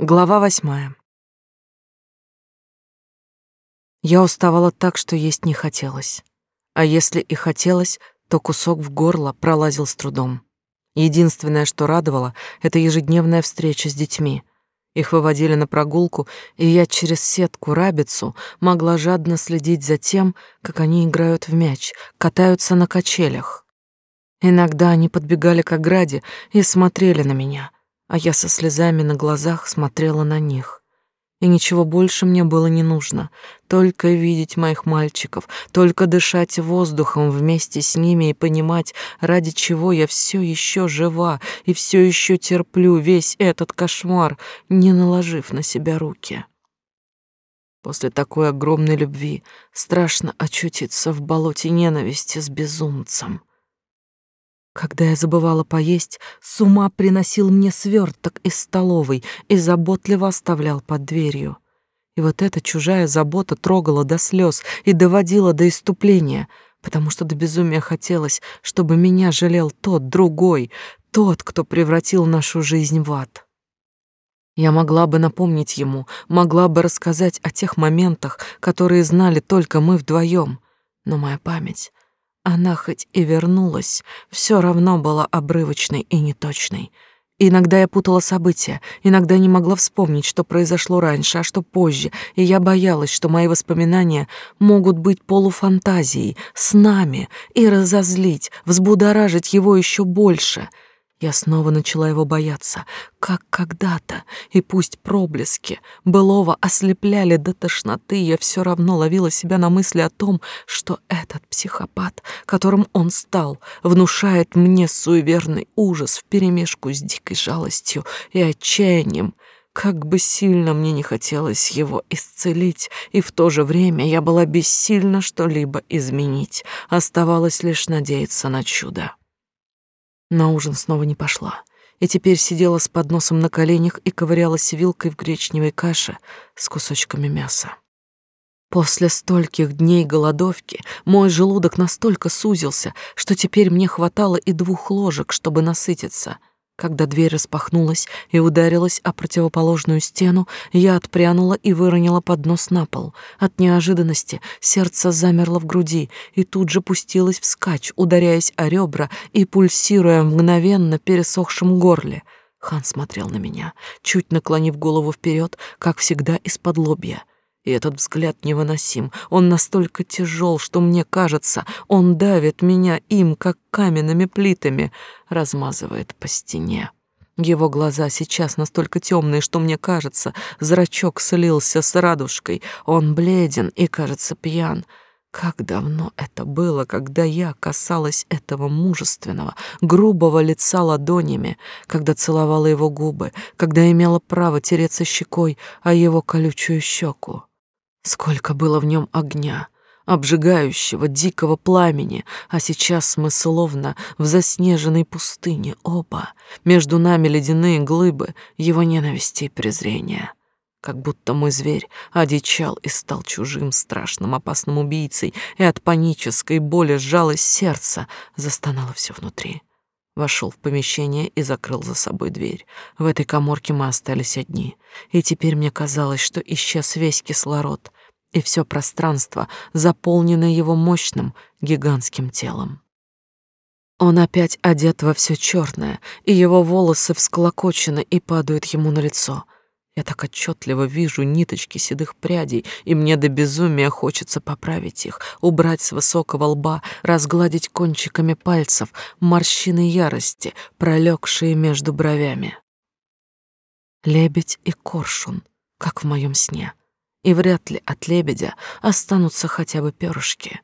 Глава восьмая. Я уставала так, что есть не хотелось. А если и хотелось, то кусок в горло пролазил с трудом. Единственное, что радовало, это ежедневная встреча с детьми. Их выводили на прогулку, и я через сетку-рабицу могла жадно следить за тем, как они играют в мяч, катаются на качелях. Иногда они подбегали к ограде и смотрели на меня — а я со слезами на глазах смотрела на них. И ничего больше мне было не нужно, только видеть моих мальчиков, только дышать воздухом вместе с ними и понимать, ради чего я все еще жива и все еще терплю весь этот кошмар, не наложив на себя руки. После такой огромной любви страшно очутиться в болоте ненависти с безумцем. Когда я забывала поесть, с ума приносил мне сверток из столовой и заботливо оставлял под дверью. И вот эта чужая забота трогала до слез и доводила до иступления, потому что до безумия хотелось, чтобы меня жалел тот, другой, тот, кто превратил нашу жизнь в ад. Я могла бы напомнить ему, могла бы рассказать о тех моментах, которые знали только мы вдвоем, но моя память она хоть и вернулась, все равно была обрывочной и неточной. Иногда я путала события, иногда не могла вспомнить, что произошло раньше, а что позже, и я боялась, что мои воспоминания могут быть полуфантазией, с нами, и разозлить, взбудоражить его еще больше — я снова начала его бояться, как когда-то, и пусть проблески былого ослепляли до тошноты, я все равно ловила себя на мысли о том, что этот психопат, которым он стал, внушает мне суеверный ужас вперемешку с дикой жалостью и отчаянием, как бы сильно мне не хотелось его исцелить, и в то же время я была бессильна что-либо изменить, оставалось лишь надеяться на чудо. На ужин снова не пошла, и теперь сидела с подносом на коленях и ковырялась вилкой в гречневой каше с кусочками мяса. После стольких дней голодовки мой желудок настолько сузился, что теперь мне хватало и двух ложек, чтобы насытиться — когда дверь распахнулась и ударилась о противоположную стену, я отпрянула и выронила поднос на пол. От неожиданности сердце замерло в груди и тут же пустилось вскачь, ударяясь о ребра и пульсируя мгновенно пересохшем горле. Хан смотрел на меня, чуть наклонив голову вперед, как всегда из-под лобья. И этот взгляд невыносим. Он настолько тяжел, что мне кажется, он давит меня им, как каменными плитами, размазывает по стене. Его глаза сейчас настолько темные, что мне кажется, зрачок слился с радужкой. Он бледен и, кажется, пьян. Как давно это было, когда я касалась этого мужественного, грубого лица ладонями, когда целовала его губы, когда имела право тереться щекой о его колючую щеку. Сколько было в нем огня, обжигающего, дикого пламени, а сейчас мы словно в заснеженной пустыне оба, между нами ледяные глыбы его ненависти и презрения. Как будто мой зверь одичал и стал чужим, страшным, опасным убийцей, и от панической боли сжалось сердце, застонало все внутри. Вошел в помещение и закрыл за собой дверь. В этой коморке мы остались одни, и теперь мне казалось, что исчез весь кислород, и все пространство заполнено его мощным гигантским телом. Он опять одет во все черное, и его волосы всклокочены и падают ему на лицо — я так отчетливо вижу ниточки седых прядей, и мне до безумия хочется поправить их, убрать с высокого лба, разгладить кончиками пальцев морщины ярости, пролегшие между бровями. Лебедь и коршун, как в моем сне, и вряд ли от лебедя останутся хотя бы перышки.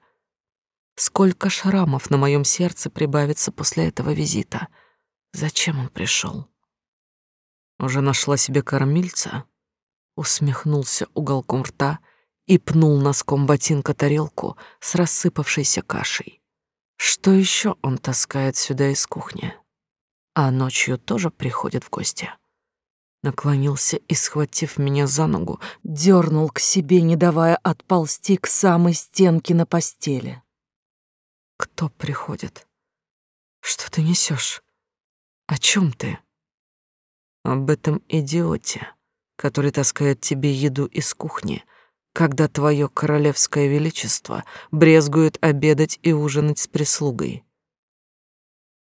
Сколько шрамов на моем сердце прибавится после этого визита? Зачем он пришел? Уже нашла себе кормильца? Усмехнулся уголком рта и пнул носком ботинка тарелку с рассыпавшейся кашей. Что еще он таскает сюда из кухни? А ночью тоже приходит в гости. Наклонился и, схватив меня за ногу, дернул к себе, не давая отползти к самой стенке на постели. Кто приходит? Что ты несешь? О чем ты? Об этом идиоте, который таскает тебе еду из кухни, когда твое королевское величество брезгует обедать и ужинать с прислугой.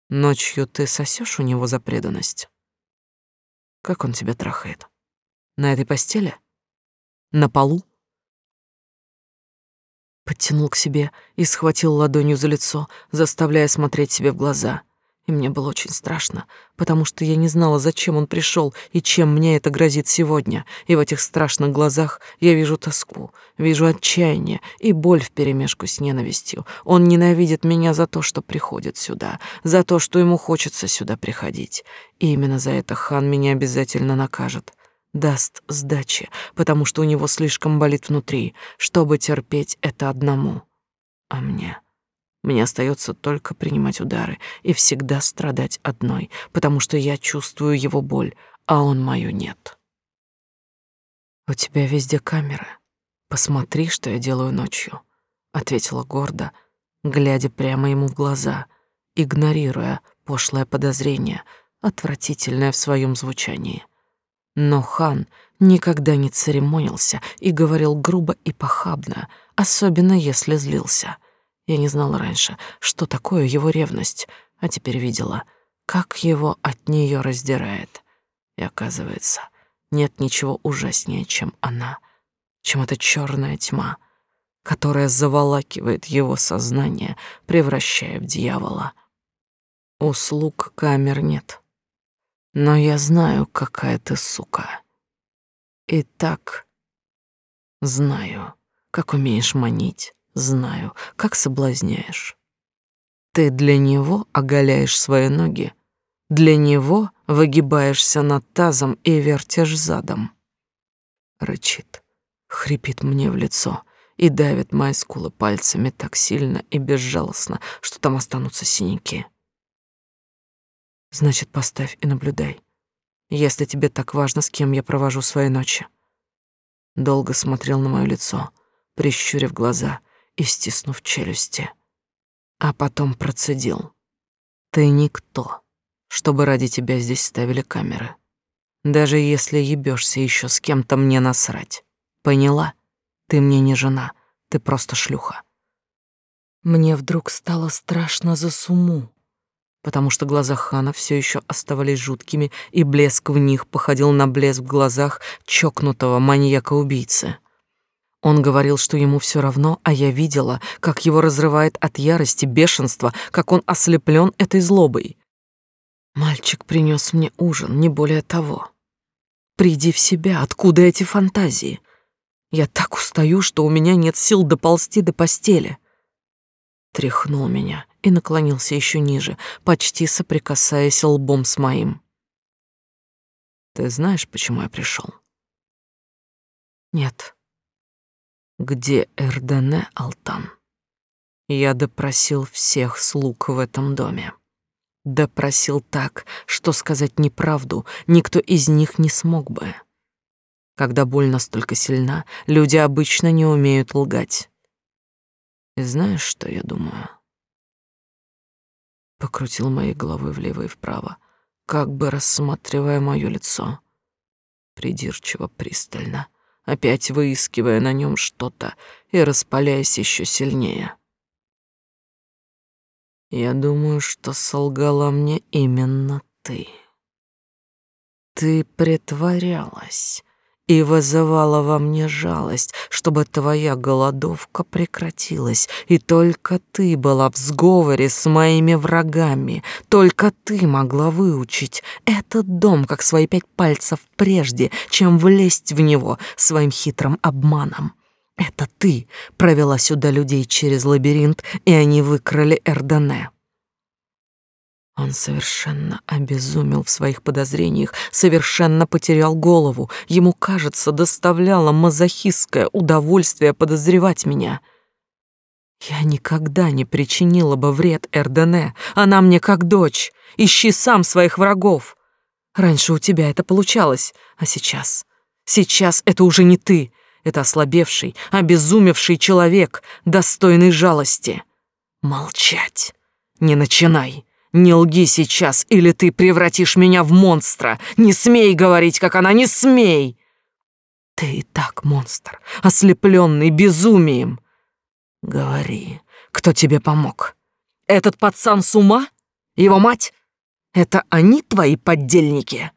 Ночью ты сосешь у него за преданность? Как он тебя трахает? На этой постели? На полу? Подтянул к себе и схватил ладонью за лицо, заставляя смотреть себе в глаза — и мне было очень страшно, потому что я не знала, зачем он пришел и чем мне это грозит сегодня. И в этих страшных глазах я вижу тоску, вижу отчаяние и боль вперемешку с ненавистью. Он ненавидит меня за то, что приходит сюда, за то, что ему хочется сюда приходить. И именно за это хан меня обязательно накажет. Даст сдачи, потому что у него слишком болит внутри, чтобы терпеть это одному. А мне... Мне остается только принимать удары и всегда страдать одной, потому что я чувствую его боль, а он мою нет. У тебя везде камеры. Посмотри, что я делаю ночью, ответила гордо, глядя прямо ему в глаза, игнорируя пошлое подозрение, отвратительное в своем звучании. Но хан никогда не церемонился и говорил грубо и похабно, особенно если злился. Я не знала раньше, что такое его ревность, а теперь видела, как его от нее раздирает. И оказывается, нет ничего ужаснее, чем она, чем эта черная тьма, которая заволакивает его сознание, превращая в дьявола. Услуг камер нет. Но я знаю, какая ты сука. И так знаю, как умеешь манить, Знаю, как соблазняешь. Ты для него оголяешь свои ноги, для него выгибаешься над тазом и вертишь задом. Рычит, хрипит мне в лицо и давит мои скулы пальцами так сильно и безжалостно, что там останутся синяки. Значит, поставь и наблюдай, если тебе так важно, с кем я провожу свои ночи. Долго смотрел на мое лицо, прищурив глаза — и стиснув челюсти, а потом процедил. «Ты никто, чтобы ради тебя здесь ставили камеры. Даже если ебешься еще с кем-то, мне насрать. Поняла? Ты мне не жена, ты просто шлюха». Мне вдруг стало страшно за суму, потому что глаза Хана все еще оставались жуткими, и блеск в них походил на блеск в глазах чокнутого маньяка-убийцы. Он говорил, что ему все равно, а я видела, как его разрывает от ярости, бешенства, как он ослеплен этой злобой. Мальчик принес мне ужин, не более того. Приди в себя, откуда эти фантазии? Я так устаю, что у меня нет сил доползти до постели. Тряхнул меня и наклонился еще ниже, почти соприкасаясь лбом с моим. Ты знаешь, почему я пришел? Нет. Где Эрдене Алтан? Я допросил всех слуг в этом доме. Допросил так, что сказать неправду никто из них не смог бы. Когда боль настолько сильна, люди обычно не умеют лгать. И знаешь, что я думаю? Покрутил моей головой влево и вправо, как бы рассматривая мое лицо. Придирчиво, пристально опять выискивая на нем что-то и распаляясь еще сильнее. Я думаю, что солгала мне именно ты. Ты притворялась, и вызывала во мне жалость, чтобы твоя голодовка прекратилась, и только ты была в сговоре с моими врагами, только ты могла выучить этот дом как свои пять пальцев прежде, чем влезть в него своим хитрым обманом. Это ты провела сюда людей через лабиринт, и они выкрали Эрдене. Он совершенно обезумел в своих подозрениях, совершенно потерял голову. Ему, кажется, доставляло мазохистское удовольствие подозревать меня. Я никогда не причинила бы вред Эрдене. Она мне как дочь. Ищи сам своих врагов. Раньше у тебя это получалось, а сейчас... Сейчас это уже не ты. Это ослабевший, обезумевший человек, достойный жалости. Молчать. Не начинай. Не лги сейчас, или ты превратишь меня в монстра. Не смей говорить, как она, не смей. Ты и так монстр, ослепленный безумием. Говори, кто тебе помог? Этот пацан с ума? Его мать? Это они твои поддельники?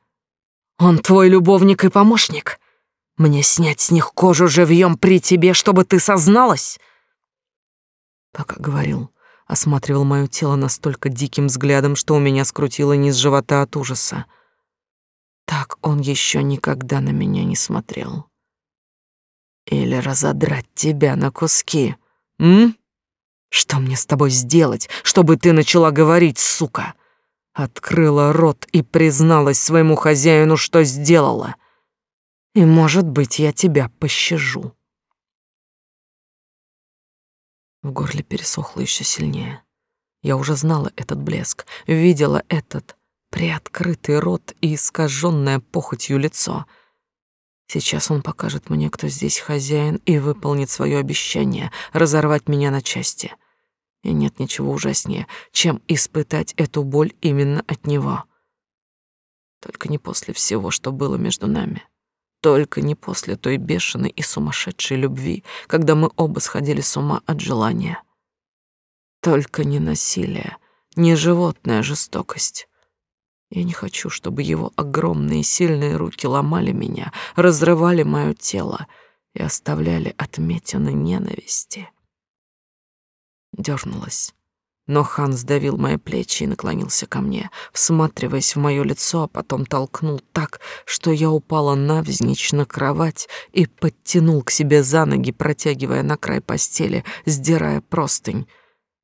Он твой любовник и помощник? Мне снять с них кожу живьем при тебе, чтобы ты созналась?» Пока говорил, осматривал мое тело настолько диким взглядом, что у меня скрутило низ живота от ужаса. Так он еще никогда на меня не смотрел. Или разодрать тебя на куски, м? Что мне с тобой сделать, чтобы ты начала говорить, сука? Открыла рот и призналась своему хозяину, что сделала. И, может быть, я тебя пощажу. В горле пересохло еще сильнее. Я уже знала этот блеск, видела этот приоткрытый рот и искаженное похотью лицо. Сейчас он покажет мне, кто здесь хозяин, и выполнит свое обещание разорвать меня на части. И нет ничего ужаснее, чем испытать эту боль именно от него. Только не после всего, что было между нами. Только не после той бешеной и сумасшедшей любви, когда мы оба сходили с ума от желания. Только не насилие, не животная жестокость. Я не хочу, чтобы его огромные сильные руки ломали меня, разрывали мое тело и оставляли отметины ненависти. Дёрнулась, но хан сдавил мои плечи и наклонился ко мне, всматриваясь в моё лицо, а потом толкнул так, что я упала навзничь на кровать и подтянул к себе за ноги, протягивая на край постели, сдирая простынь.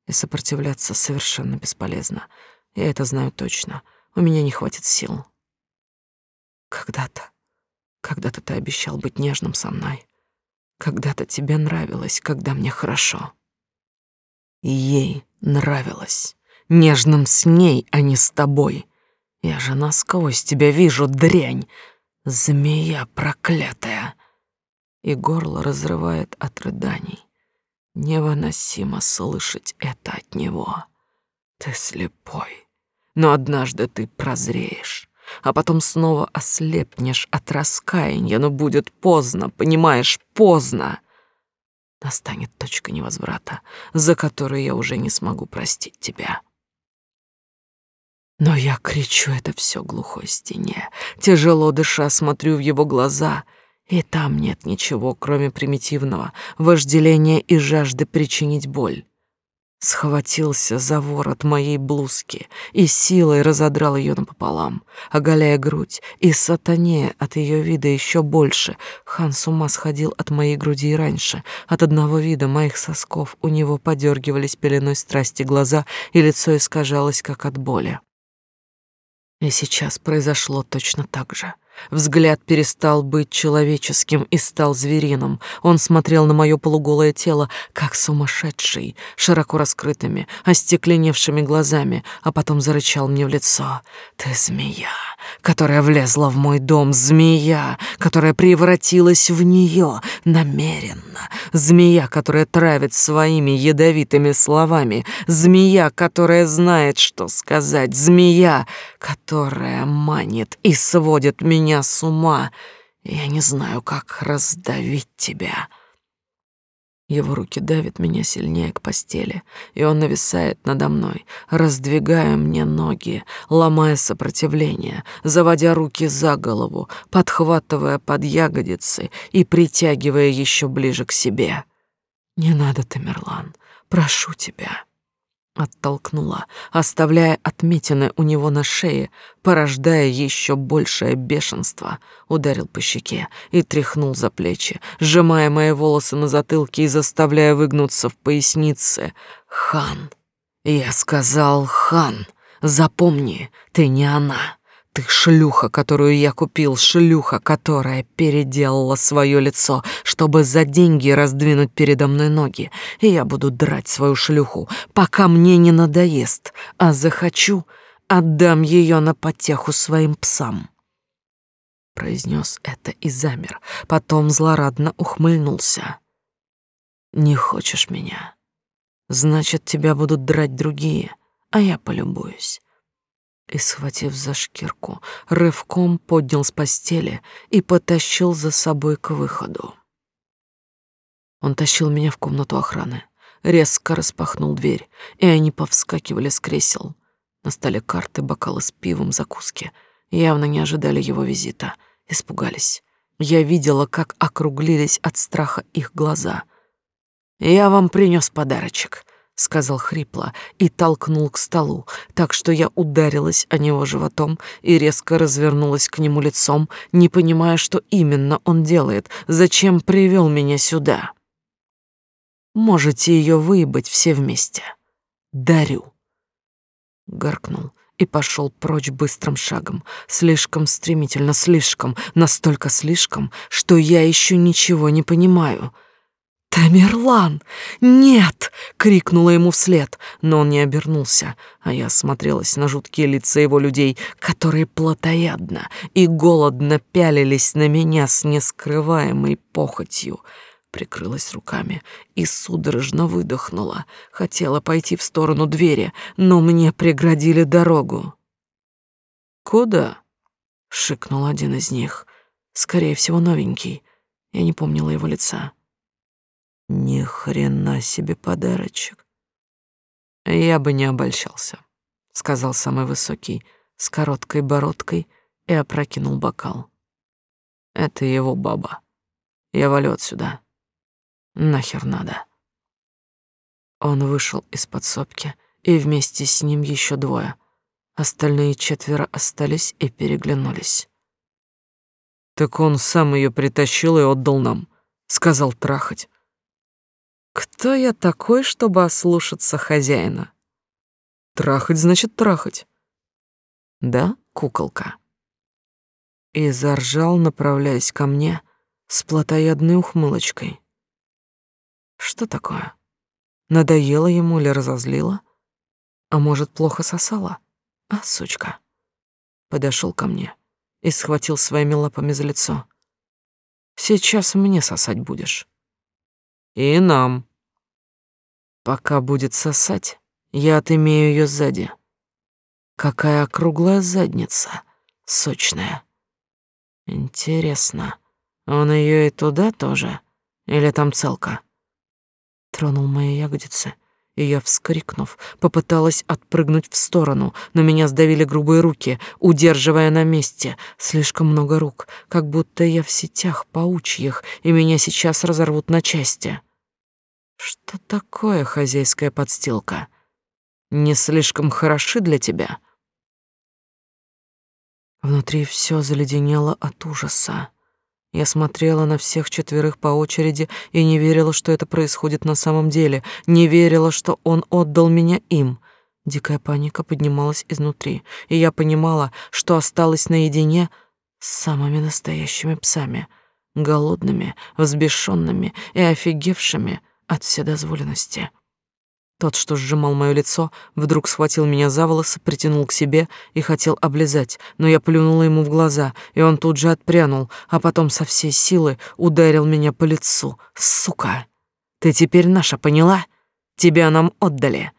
И сопротивляться совершенно бесполезно. Я это знаю точно. У меня не хватит сил. Когда-то, когда-то ты обещал быть нежным со мной. Когда-то тебе нравилось, когда мне хорошо. И ей нравилось. Нежным с ней, а не с тобой. Я же насквозь тебя вижу, дрянь. Змея проклятая. И горло разрывает от рыданий. Невыносимо слышать это от него. Ты слепой. Но однажды ты прозреешь, а потом снова ослепнешь от раскаяния, но будет поздно, понимаешь, поздно настанет точка невозврата, за которую я уже не смогу простить тебя. Но я кричу это все глухой стене, тяжело дыша смотрю в его глаза, и там нет ничего, кроме примитивного вожделения и жажды причинить боль схватился за ворот моей блузки и силой разодрал ее напополам, оголяя грудь, и сатане от ее вида еще больше. Хан с ума сходил от моей груди и раньше. От одного вида моих сосков у него подергивались пеленой страсти глаза, и лицо искажалось, как от боли. И сейчас произошло точно так же. Взгляд перестал быть человеческим и стал звериным. Он смотрел на мое полуголое тело, как сумасшедший, широко раскрытыми, остекленевшими глазами, а потом зарычал мне в лицо. «Ты змея, которая влезла в мой дом, змея, которая превратилась в нее намеренно, змея, которая травит своими ядовитыми словами, змея, которая знает, что сказать, змея, которая манит и сводит меня меня с ума. Я не знаю, как раздавить тебя. Его руки давят меня сильнее к постели, и он нависает надо мной, раздвигая мне ноги, ломая сопротивление, заводя руки за голову, подхватывая под ягодицы и притягивая еще ближе к себе. «Не надо, Тамерлан, прошу тебя». Оттолкнула, оставляя отметины у него на шее, порождая еще большее бешенство. Ударил по щеке и тряхнул за плечи, сжимая мои волосы на затылке и заставляя выгнуться в пояснице. «Хан!» Я сказал «Хан!» Запомни, ты не она. Ты шлюха, которую я купил, шлюха, которая переделала свое лицо, чтобы за деньги раздвинуть передо мной ноги. И я буду драть свою шлюху, пока мне не надоест, а захочу, отдам ее на потеху своим псам. Произнес это и замер, потом злорадно ухмыльнулся. Не хочешь меня? Значит, тебя будут драть другие, а я полюбуюсь. И, схватив за шкирку, рывком поднял с постели и потащил за собой к выходу. Он тащил меня в комнату охраны, резко распахнул дверь, и они повскакивали с кресел. На столе карты, бокалы с пивом, закуски. Явно не ожидали его визита, испугались. Я видела, как округлились от страха их глаза. «Я вам принес подарочек», — сказал хрипло и толкнул к столу, так что я ударилась о него животом и резко развернулась к нему лицом, не понимая, что именно он делает, зачем привел меня сюда. Можете ее выебать все вместе. Дарю. Гаркнул и пошел прочь быстрым шагом, слишком стремительно, слишком, настолько слишком, что я еще ничего не понимаю — «Тамерлан! Нет!» — крикнула ему вслед, но он не обернулся, а я смотрелась на жуткие лица его людей, которые плотоядно и голодно пялились на меня с нескрываемой похотью. Прикрылась руками и судорожно выдохнула. Хотела пойти в сторону двери, но мне преградили дорогу. «Куда?» — шикнул один из них. Скорее всего, новенький. Я не помнила его лица. Ни хрена себе подарочек. Я бы не обольщался, сказал самый высокий, с короткой бородкой и опрокинул бокал. Это его баба. Я валю отсюда. Нахер надо. Он вышел из подсобки, и вместе с ним еще двое. Остальные четверо остались и переглянулись. Так он сам ее притащил и отдал нам, сказал трахать. Кто я такой, чтобы ослушаться хозяина? Трахать значит трахать. Да, куколка? И заржал, направляясь ко мне с плотоядной ухмылочкой. Что такое? Надоело ему или разозлило? А может, плохо сосала? А, сучка. Подошел ко мне и схватил своими лапами за лицо. Сейчас мне сосать будешь. И нам. Пока будет сосать, я отымею ее сзади. Какая округлая задница, сочная. Интересно, он ее и туда тоже? Или там целка? Тронул мои ягодицы, и я, вскрикнув, попыталась отпрыгнуть в сторону, но меня сдавили грубые руки, удерживая на месте. Слишком много рук, как будто я в сетях паучьих, и меня сейчас разорвут на части. Что такое хозяйская подстилка? Не слишком хороши для тебя? Внутри все заледенело от ужаса. Я смотрела на всех четверых по очереди и не верила, что это происходит на самом деле, не верила, что он отдал меня им. Дикая паника поднималась изнутри, и я понимала, что осталась наедине с самыми настоящими псами, голодными, взбешенными и офигевшими от вседозволенности. Тот, что сжимал мое лицо, вдруг схватил меня за волосы, притянул к себе и хотел облизать, но я плюнула ему в глаза, и он тут же отпрянул, а потом со всей силы ударил меня по лицу. «Сука! Ты теперь наша, поняла? Тебя нам отдали.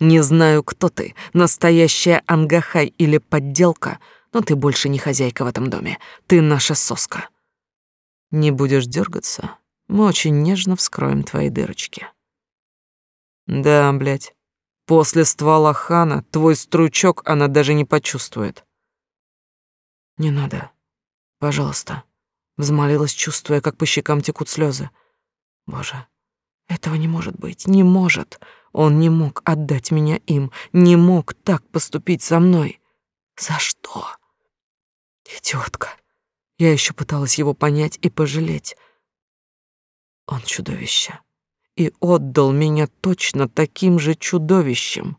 Не знаю, кто ты, настоящая ангахай или подделка, но ты больше не хозяйка в этом доме. Ты наша соска. Не будешь дергаться, мы очень нежно вскроем твои дырочки». Да, блядь. После ствола хана твой стручок она даже не почувствует. Не надо. Пожалуйста. Взмолилась, чувствуя, как по щекам текут слезы. Боже, этого не может быть, не может. Он не мог отдать меня им, не мог так поступить со мной. За что? Идиотка. Я еще пыталась его понять и пожалеть. Он чудовище и отдал меня точно таким же чудовищем.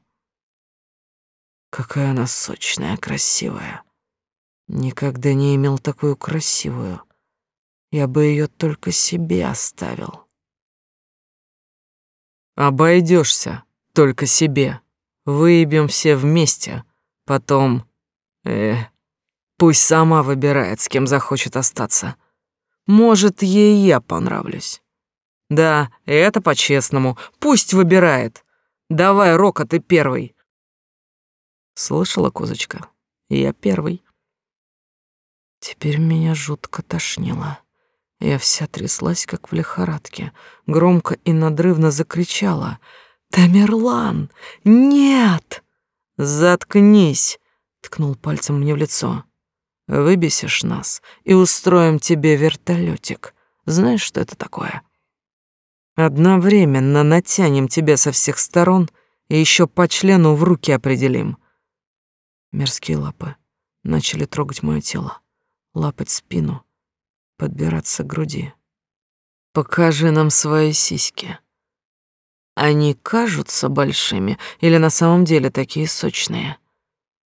Какая она сочная, красивая. Никогда не имел такую красивую. Я бы ее только себе оставил. Обойдешься только себе. Выебем все вместе. Потом... Э, пусть сама выбирает, с кем захочет остаться. Может, ей я понравлюсь. Да, это по-честному. Пусть выбирает. Давай, Рока, ты первый. Слышала, козочка? Я первый. Теперь меня жутко тошнило. Я вся тряслась, как в лихорадке, громко и надрывно закричала. «Тамерлан! Нет!» «Заткнись!» — ткнул пальцем мне в лицо. «Выбесишь нас и устроим тебе вертолетик. Знаешь, что это такое?» «Одновременно натянем тебя со всех сторон и еще по члену в руки определим». Мерзкие лапы начали трогать мое тело, лапать спину, подбираться к груди. «Покажи нам свои сиськи». Они кажутся большими или на самом деле такие сочные?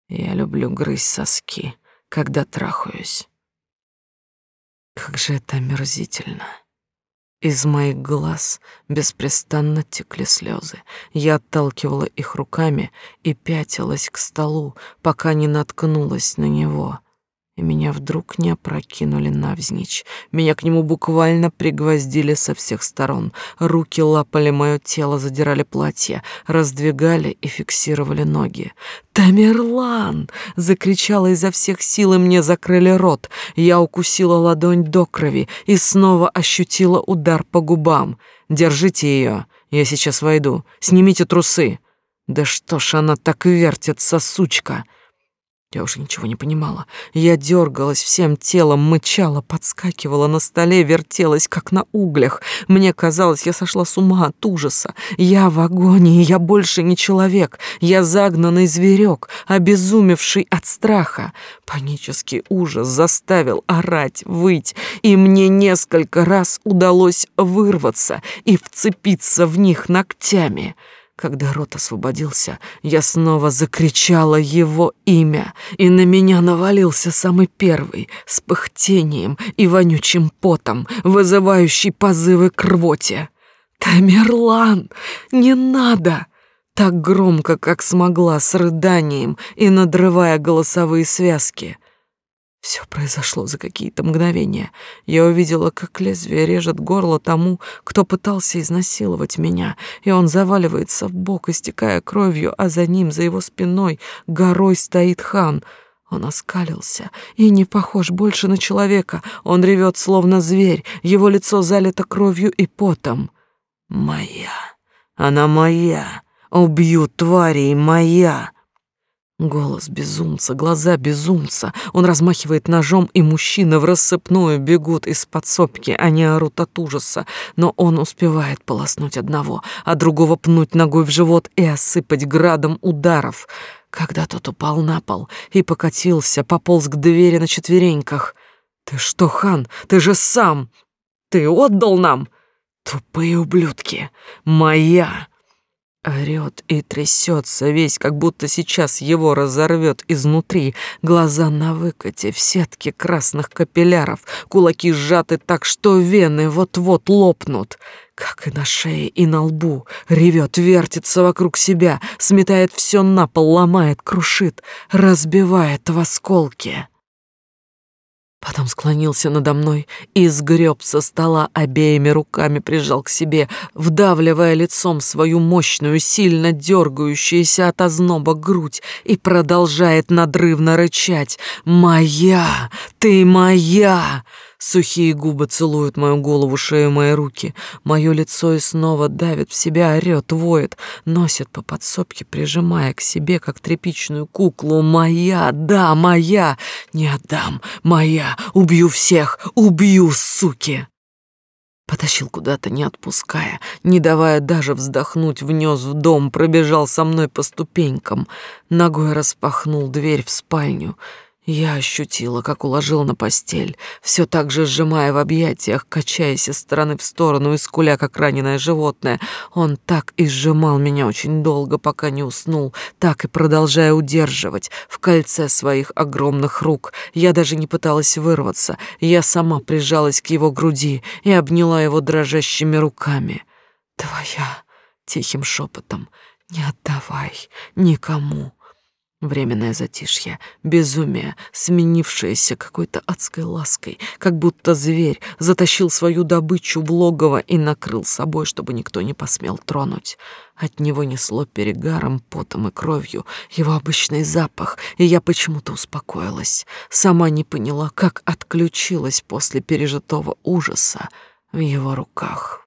Я люблю грызть соски, когда трахаюсь. Как же это омерзительно. Из моих глаз беспрестанно текли слезы. Я отталкивала их руками и пятилась к столу, пока не наткнулась на него — и меня вдруг не опрокинули навзничь. Меня к нему буквально пригвоздили со всех сторон. Руки лапали мое тело, задирали платье, раздвигали и фиксировали ноги. «Тамерлан!» — закричала изо всех сил, и мне закрыли рот. Я укусила ладонь до крови и снова ощутила удар по губам. «Держите ее, я сейчас войду. Снимите трусы!» «Да что ж она так вертится, сучка!» Я уже ничего не понимала. Я дергалась всем телом, мычала, подскакивала на столе, вертелась, как на углях. Мне казалось, я сошла с ума от ужаса. Я в агонии, я больше не человек. Я загнанный зверек, обезумевший от страха. Панический ужас заставил орать, выть, и мне несколько раз удалось вырваться и вцепиться в них ногтями. Когда рот освободился, я снова закричала его имя, и на меня навалился самый первый, с пыхтением и вонючим потом, вызывающий позывы к рвоте. «Тамерлан, не надо!» Так громко, как смогла, с рыданием и надрывая голосовые связки — все произошло за какие-то мгновения. Я увидела, как лезвие режет горло тому, кто пытался изнасиловать меня, и он заваливается в бок, истекая кровью, а за ним, за его спиной, горой стоит хан. Он оскалился и не похож больше на человека. Он ревет, словно зверь, его лицо залито кровью и потом. «Моя! Она моя! Убью тварей, моя!» Голос безумца, глаза безумца. Он размахивает ножом, и мужчины в рассыпную бегут из подсобки. Они орут от ужаса, но он успевает полоснуть одного, а другого пнуть ногой в живот и осыпать градом ударов. Когда тот упал на пол и покатился, пополз к двери на четвереньках. «Ты что, хан, ты же сам! Ты отдал нам!» «Тупые ублюдки! Моя!» Орёт и трясется весь, как будто сейчас его разорвет изнутри. Глаза на выкате, в сетке красных капилляров, кулаки сжаты так, что вены вот-вот лопнут. Как и на шее, и на лбу. Ревет, вертится вокруг себя, сметает все на пол, ломает, крушит, разбивает в осколки. Потом склонился надо мной и сгреб со стола обеими руками, прижал к себе, вдавливая лицом свою мощную, сильно дергающуюся от озноба грудь и продолжает надрывно рычать «Моя! Ты моя!» Сухие губы целуют мою голову, шею, мои руки. Мое лицо и снова давит в себя, орёт, воет, носит по подсобке, прижимая к себе, как тряпичную куклу. «Моя! Да, моя! Не отдам! Моя! Убью всех! Убью, суки!» Потащил куда-то, не отпуская, не давая даже вздохнуть, внес в дом, пробежал со мной по ступенькам, ногой распахнул дверь в спальню — я ощутила, как уложил на постель, все так же сжимая в объятиях, качаясь из стороны в сторону и скуля, как раненое животное. Он так и сжимал меня очень долго, пока не уснул, так и продолжая удерживать в кольце своих огромных рук. Я даже не пыталась вырваться, я сама прижалась к его груди и обняла его дрожащими руками. «Твоя!» — тихим шепотом. «Не отдавай никому!» Временное затишье, безумие, сменившееся какой-то адской лаской, как будто зверь затащил свою добычу в логово и накрыл собой, чтобы никто не посмел тронуть. От него несло перегаром, потом и кровью, его обычный запах, и я почему-то успокоилась. Сама не поняла, как отключилась после пережитого ужаса в его руках.